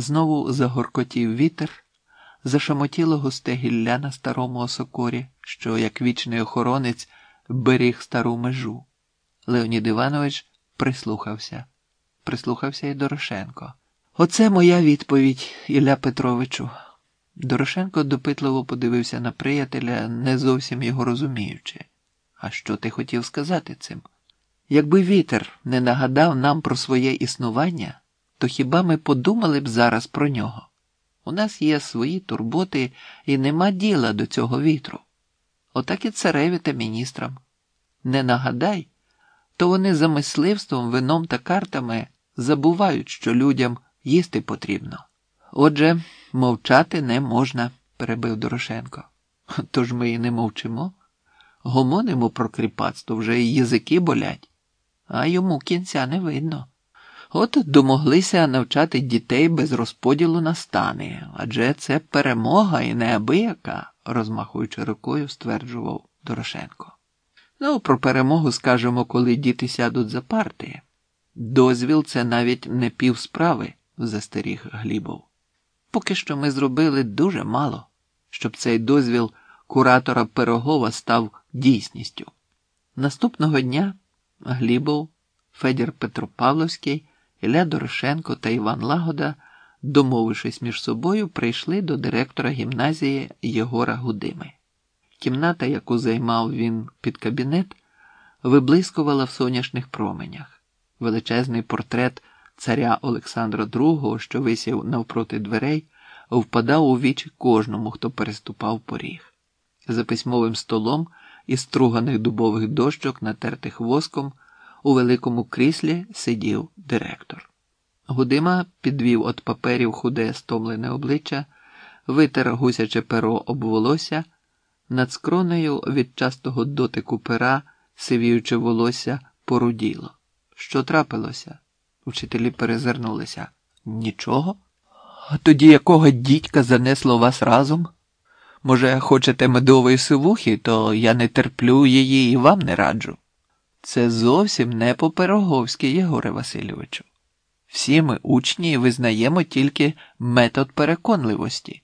Знову загоркотів вітер, зашамотіло густе гілля на старому осокорі, що, як вічний охоронець, беріг стару межу. Леонід Іванович прислухався, прислухався і Дорошенко. Оце моя відповідь, Ілля Петровичу. Дорошенко допитливо подивився на приятеля, не зовсім його розуміючи. А що ти хотів сказати цим? Якби вітер не нагадав нам про своє існування, то хіба ми подумали б зараз про нього? У нас є свої турботи і нема діла до цього вітру. Отак і цареві та міністрам. Не нагадай, то вони за мисливством, вином та картами забувають, що людям їсти потрібно. Отже, мовчати не можна, перебив Дорошенко. Тож ми і не мовчимо. Гомонимо про кріпацтво вже і язики болять, а йому кінця не видно. От домоглися навчати дітей без розподілу на стани, адже це перемога і неабияка, розмахуючи рукою, стверджував Дорошенко. Ну, про перемогу скажемо, коли діти сядуть за парти. Дозвіл це навіть не пів справи, застеріг Глібов. Поки що ми зробили дуже мало, щоб цей дозвіл куратора Пирогова став дійсністю. Наступного дня Глібов, Федір Петропавловський, Ілля Дорошенко та Іван Лагода, домовившись між собою, прийшли до директора гімназії Єгора Гудими. Кімната, яку займав він під кабінет, виблискувала в сонячних променях. Величезний портрет царя Олександра II, що висів навпроти дверей, впадав у вічі кожному, хто переступав поріг. За письмовим столом із струганих дубових дощок, натертих воском, у великому кріслі сидів директор. Гудима підвів від паперів худе стомлене обличчя, витер гусяче перо об волосся, над скронею від частого дотику пера, сивіючи волосся, поруділо. Що трапилося? Вчителі перезирнулися. Нічого? А тоді якого дідька занесло вас разом? Може, хочете медової сивухи, то я не терплю її і вам не раджу. Це зовсім не по Пироговськи, Єгоре Васильовичу. Всі ми учні визнаємо тільки метод переконливості,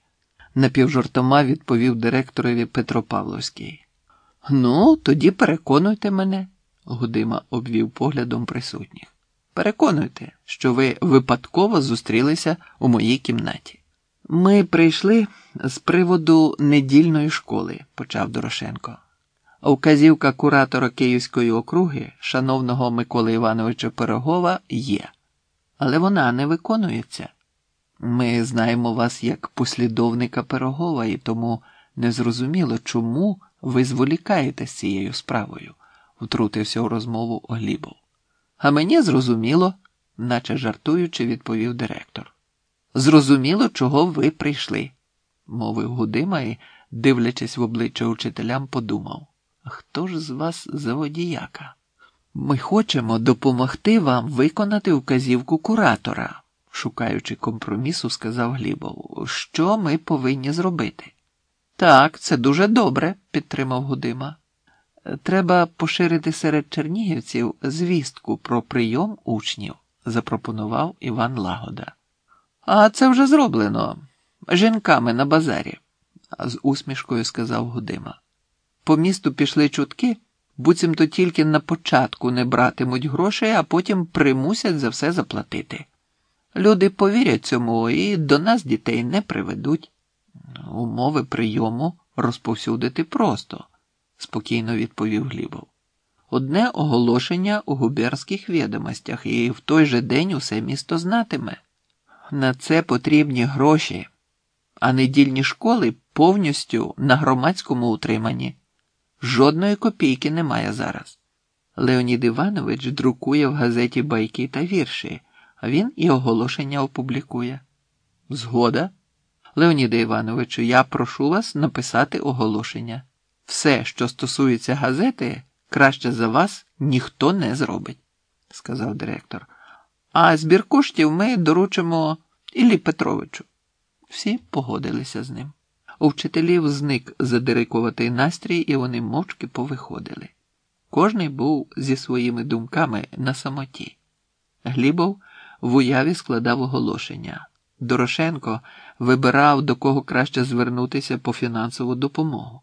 напівжартома відповів директорові Петро Павловський. Ну, тоді переконуйте мене, Гудима обвів поглядом присутніх. Переконуйте, що ви випадково зустрілися у моїй кімнаті. Ми прийшли з приводу недільної школи, почав Дорошенко. Указівка куратора Київської округи, шановного Миколи Івановича Пирогова, є, але вона не виконується. Ми знаємо вас як послідовника Пирогова, і тому незрозуміло, чому ви зволікаєте з цією справою, втрутився у розмову Глібов. А мені зрозуміло, наче жартуючи, відповів директор. Зрозуміло, чого ви прийшли, мовив Гудима і, дивлячись в обличчя учителям, подумав. Хто ж з вас заводіяка? Ми хочемо допомогти вам виконати вказівку куратора, шукаючи компромісу, сказав Глібов. Що ми повинні зробити? Так, це дуже добре, підтримав Гудима. Треба поширити серед чернігівців звістку про прийом учнів, запропонував Іван Лагода. А це вже зроблено жінками на базарі, з усмішкою сказав Гудима. По місту пішли чутки, буцімто тільки на початку не братимуть грошей, а потім примусять за все заплатити. Люди повірять цьому і до нас дітей не приведуть. Умови прийому розповсюдити просто, спокійно відповів Глібов. Одне оголошення у губерських відомостях, і в той же день усе місто знатиме. На це потрібні гроші, а недільні школи повністю на громадському утриманні. Жодної копійки немає зараз. Леонід Іванович друкує в газеті байки та вірші, а він і оголошення опублікує. Згода, Леоніде Івановичу, я прошу вас написати оголошення. Все, що стосується газети, краще за вас ніхто не зробить, сказав директор. А збір коштів ми доручимо Іллі Петровичу. Всі погодилися з ним. У вчителів зник задирикуватий настрій, і вони мовчки повиходили. Кожний був зі своїми думками на самоті. Глібов в уяві складав оголошення. Дорошенко вибирав, до кого краще звернутися по фінансову допомогу.